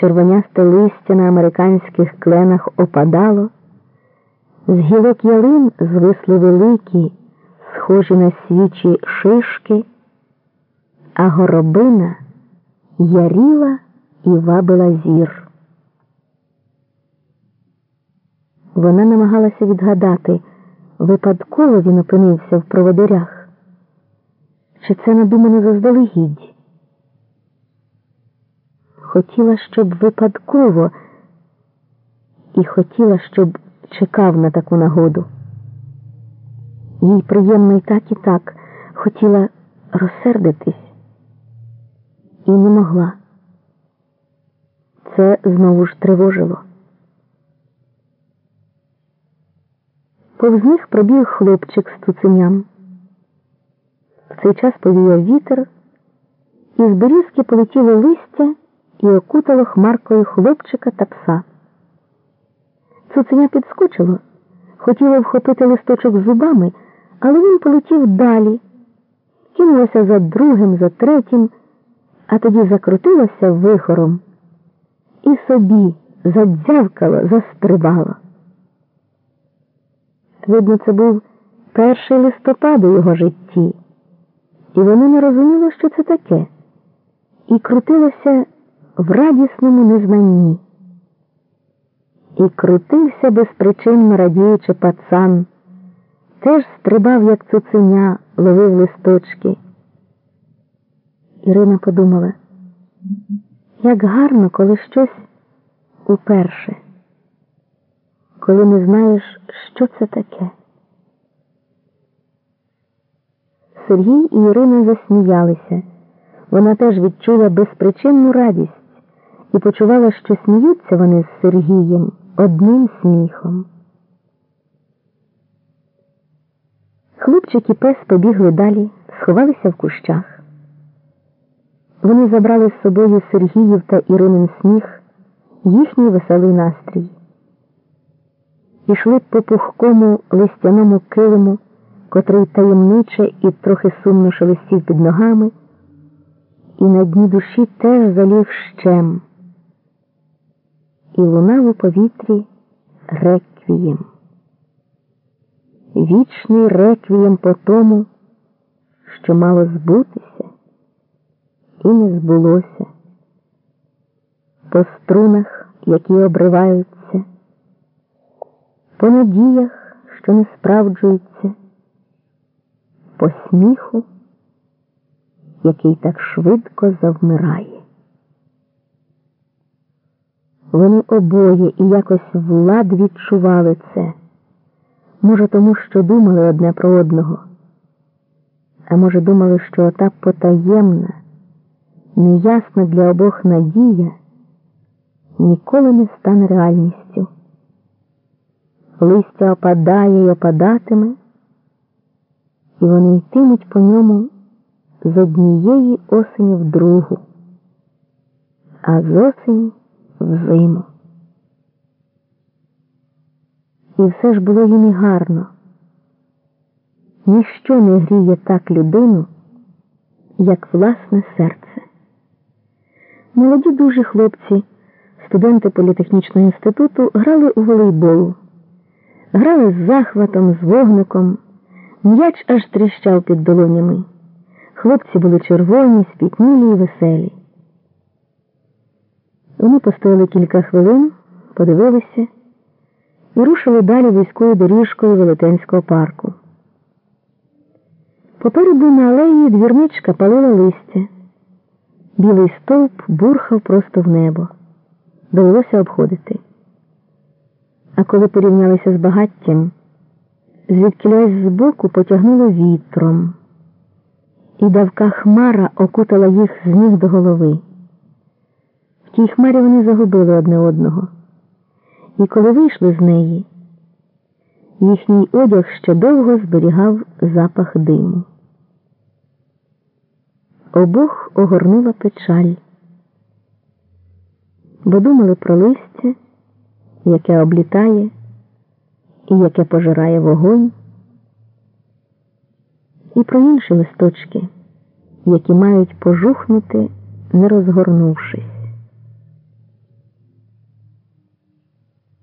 червонясте листя на американських кленах опадало, з гілок ялин звисли великі, схожі на свічі шишки, а горобина яріла і вабила зір. Вона намагалася відгадати, випадково він опинився в проводарях, чи це надумано заздалегідь. Хотіла, щоб випадково, і хотіла, щоб чекав на таку нагоду. Їй приємно і так, і так хотіла розсердитись і не могла. Це знову ж тривожило. Повз них пробіг хлопчик з цуценям. В цей час повіяв вітер, і з берізки полетіло листя і окутало хмаркою хлопчика та пса. Цуценя підскочило, хотіло вхопити листочок зубами, але він полетів далі, кинулося за другим, за третім, а тоді закрутилося вихором і собі задзявкало, застрибало. Видно, це був перший листопад у його житті, і воно не розуміло, що це таке, і крутилося в радісному незнанні. І крутився безпричинно радіючи пацан, теж стрибав, як цуценя, ловив листочки. Ірина подумала, як гарно, коли щось уперше, коли не знаєш, що це таке. Сергій і Ірина засміялися. Вона теж відчула безпричинну радість і почувала, що сміються вони з Сергієм одним сміхом. Хлопчик і пес побігли далі, сховалися в кущах. Вони забрали з собою Сергіїв та Іринин сміх, їхній веселий настрій. Ішли по пухкому листяному килиму, котрий таємниче і трохи сумно шелестів під ногами, і на дні душі теж залів щем і лунав у повітрі реквієм. Вічний реквієм по тому, що мало збутися і не збулося, по струнах, які обриваються, по надіях, що не справджуються, по сміху, який так швидко завмирає. Вони обоє і якось влад відчували це. Може, тому що думали одне про одного, а може, думали, що ота потаємна, неясна для обох надія ніколи не стане реальністю. Листя опадає й опадатиме, і вони йтимуть по ньому з однієї осені в другу, а з осені в зиму. І все ж було їм і гарно. Ніщо не гріє так людину, як власне серце. Молоді дуже хлопці, студенти політехнічного інституту, грали у волейбол, грали з захватом, з вогником, м'яч аж тріщав під долонями. Хлопці були червоні, спітнілі і веселі. Вони постояли кілька хвилин, подивилися і рушили далі військовою доріжкою Велетенського парку. Попереду на алеї двірничка палила листя. Білий стовп бурхав просто в небо. Довелося обходити. А коли порівнялися з багаттям, звідкілясь збоку потягнуло вітром, і давка хмара окутала їх з ніг до голови тій хмарі вони загубили одне одного. І коли вийшли з неї, їхній одяг ще довго зберігав запах диму. Обох огорнула печаль, бо думали про листя, яке облітає і яке пожирає вогонь, і про інші листочки, які мають пожухнути, не розгорнувшись.